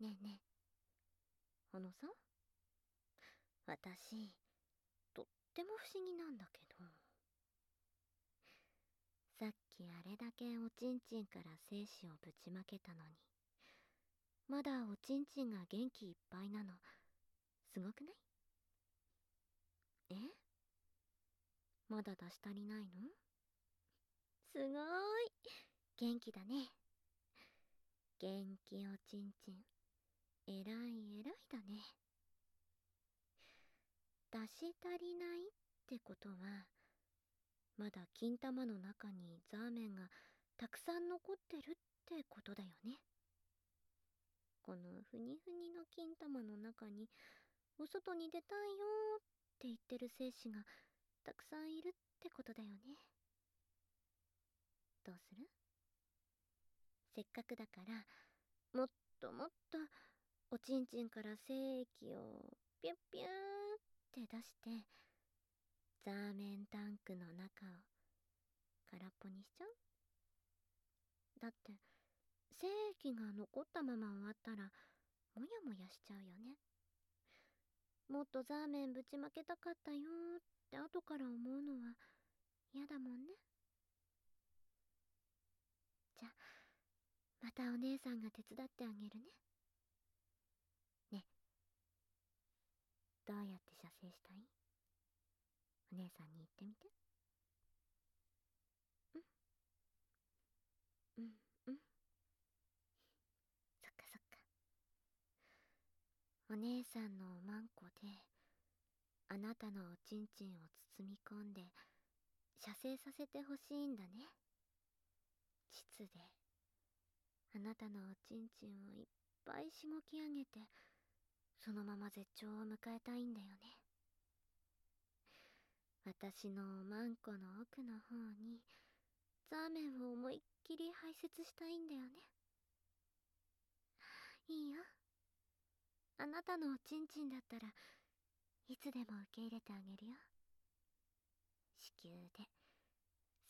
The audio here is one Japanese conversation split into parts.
ねえねえ。あのさ私とっても不思議なんだけど。さっきあれだけおちんちんから精子をぶちまけたのにまだおちんちんが元気いっぱいなのすごくない？え？まだ出し足りないの？すごーい！元気だね。元気おちんちん。えらいえらいだね。出し足りないってことはまだ金玉の中にザーメンがたくさん残ってるってことだよね。このふにふにの金玉の中にお外に出たいよって言ってる精子がたくさんいるってことだよね。どうする？せっかくだからもっともっとおちんちんから精液をピュッピューって出してザーメンタンクの中を空っぽにしちゃう。だって精液が残ったまま終わったらもやもやしちゃうよね。もっとザーメンぶちまけたかったよって後から思うのは嫌だもんね。じゃまたお姉さんが手伝ってあげるね。どうやって射精したい？お姉さんに言ってみて。うん。うんうん。そっかそっか。お姉さんのおまんこであなたのおちんちんを包み込んで射精させてほしいんだね。膣で。あなたのおちんちんをいっぱいしごき上げてそのまま絶頂を迎えたいんだよね。私のおまんこの奥の方にザーメンを思いっきり排泄したいんだよね。いいよ。あなたのおちんちんだったらいつでも受け入れてあげるよ。子宮で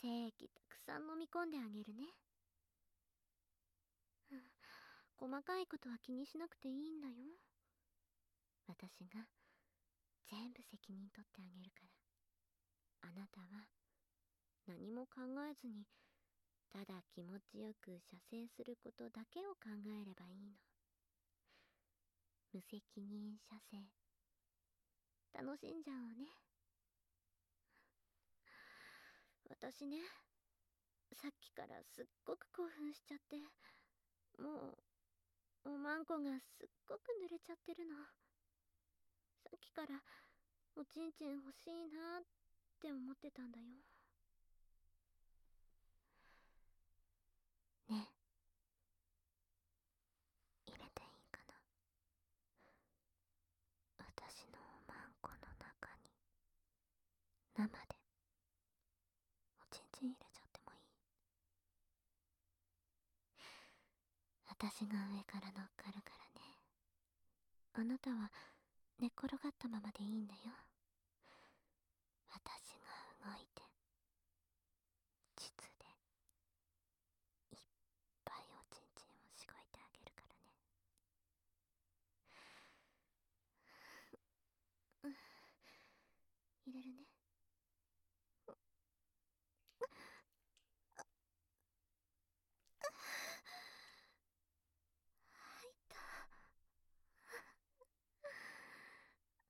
精液たくさん飲み込んであげるね。細かいことは気にしなくていいんだよ。私が全部責任取ってあげるから。あなたは何も考えずにただ気持ちよく射精することだけを考えればいいの。無責任射精。楽しんじゃおうね。私ねさっきからすっごく興奮しちゃってもうおまんこがすっごく濡れちゃってるの。さっきからおちんちん欲しいなって思ってたんだよ。ねえ。入れていいかな。私のおまんこの中に。生で。おちんちん入れちゃってもいい？私が上から乗っかるからね。あなたは寝転がったままでいいんだよ私が動いて膣でいっぱいおちんちんをしごいてあげるからねうん入れるね入った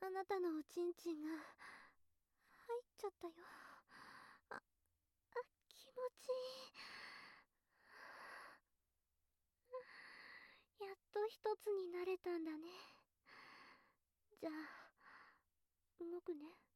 あなたのおちんちんが入っちゃったよ。ああ気持ちいい。やっと一つになれたんだね。じゃあ動くね。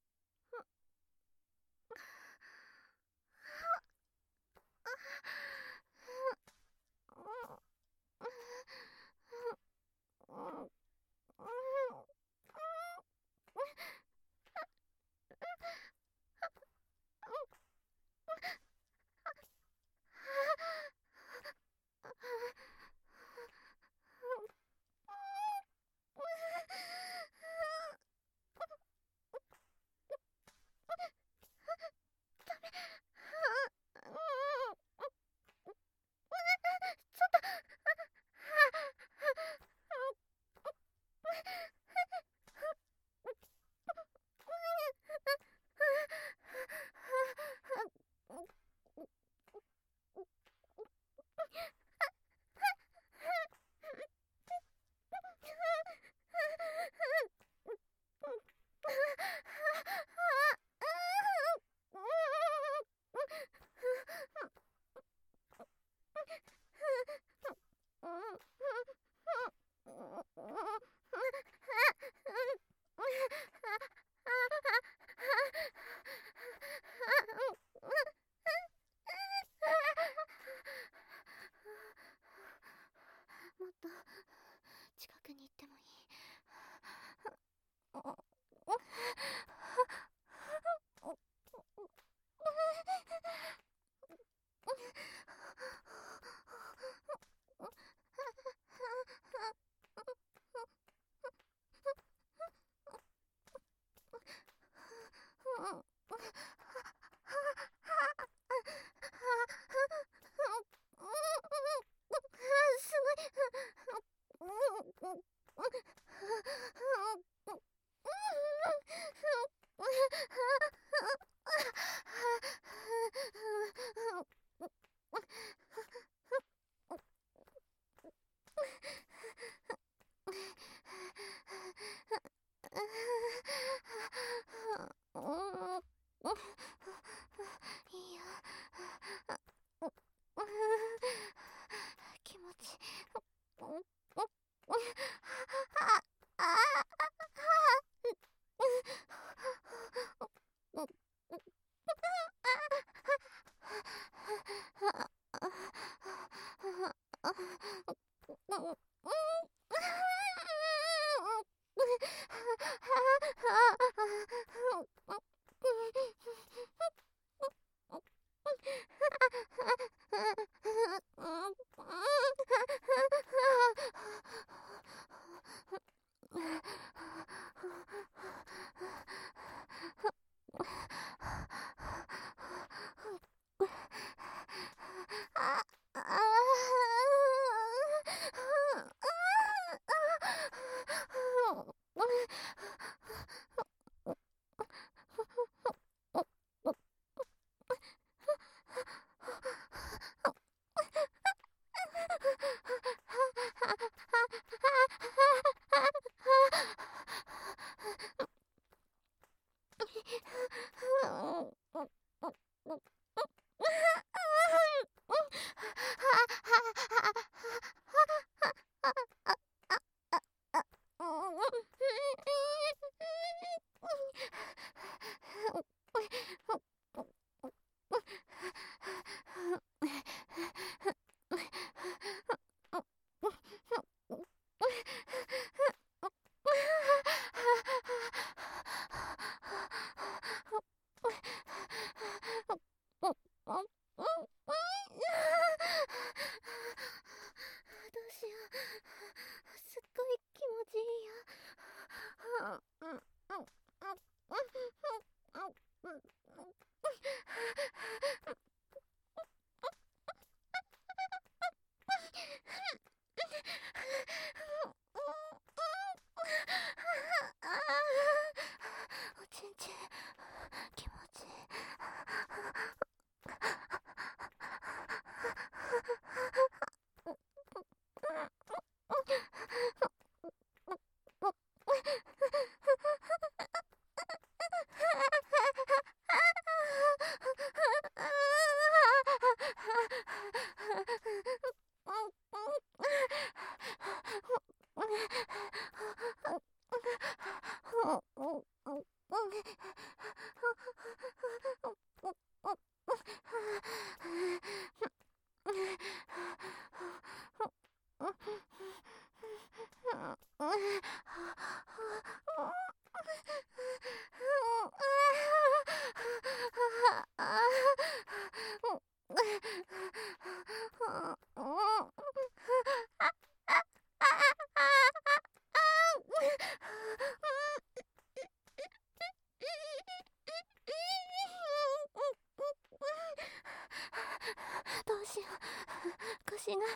腰が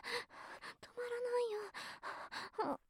止まらないよ。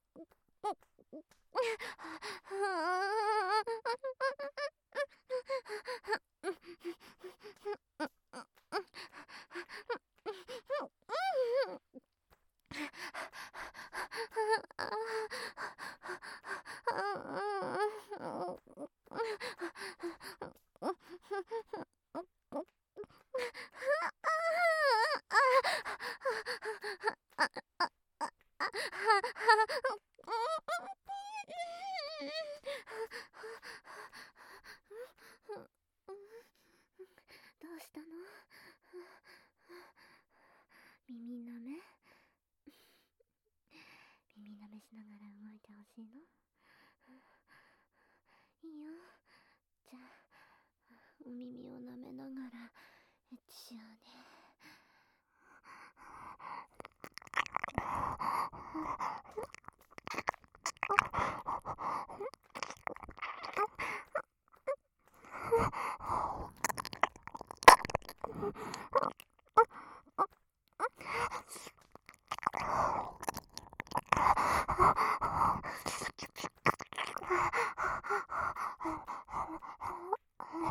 耳なめ？耳なめしながら動いてほしいの？いいよ。じゃあお耳をなめながらエッチしようね。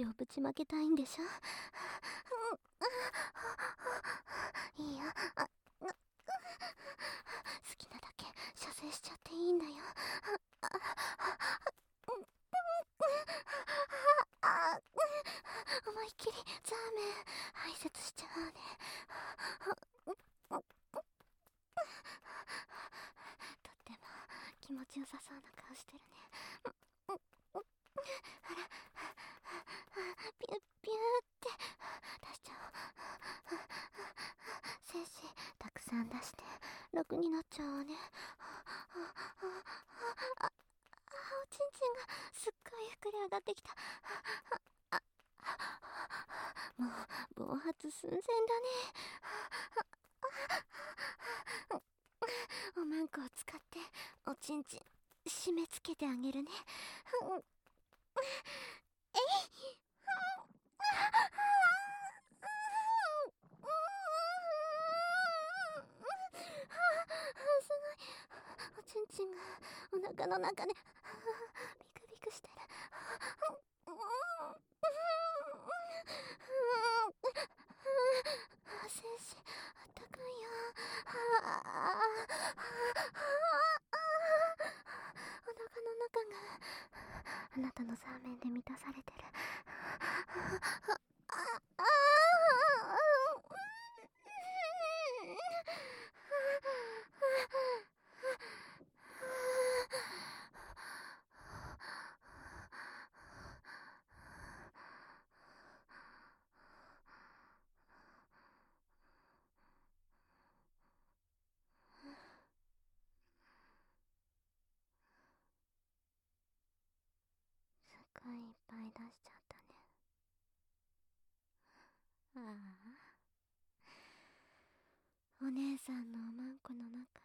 ジをぶちまけたいんでしょ？いや、あ好きなだけ射精しちゃっていいんだよ思いっきりザーメン排泄しちゃうねとっても気持ちよさそうな顔してるねあらピュッピューって出しちゃおう精子たくさん出して楽になっちゃうわね。ああおちんちんがすっごい膨れ上がってきたもう暴発寸前だねおまんこを使っておちんちん締め付けてあげるねえいすごいおちんちんがお腹の中でビクビクしてる。精子あったかいよ。お腹の中があなたのサーメンで満たされてるすっごいいっぱい出しちゃったねああお姉さんのおまんこの中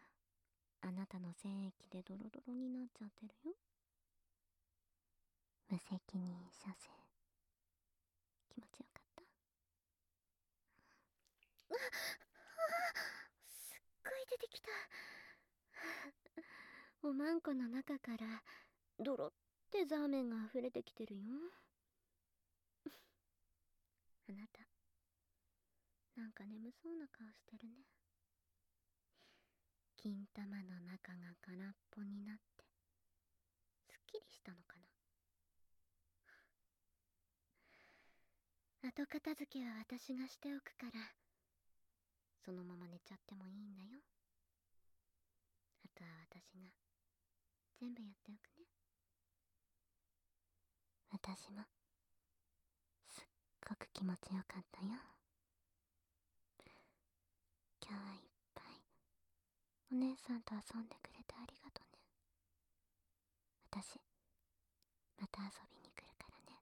あなたの精液でドロドロになっちゃってるよ。無責任射精。気持ちよかった？あすっごい出てきた。おまんこの中からドロってザーメンが溢れてきてるよ。あなたなんか眠そうな顔してるね。金玉の中が空っぽになってすっきりしたのかな？後片付けは私がしておくからそのまま寝ちゃってもいいんだよ。あとは私が全部やっておくね。私もすっごく気持ちよかったよ。今日はいっぱいお姉さんと遊んでくれてありがとね。私また遊びに来るからね。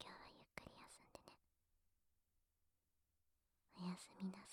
今日はゆっくり休んでね。おやすみな。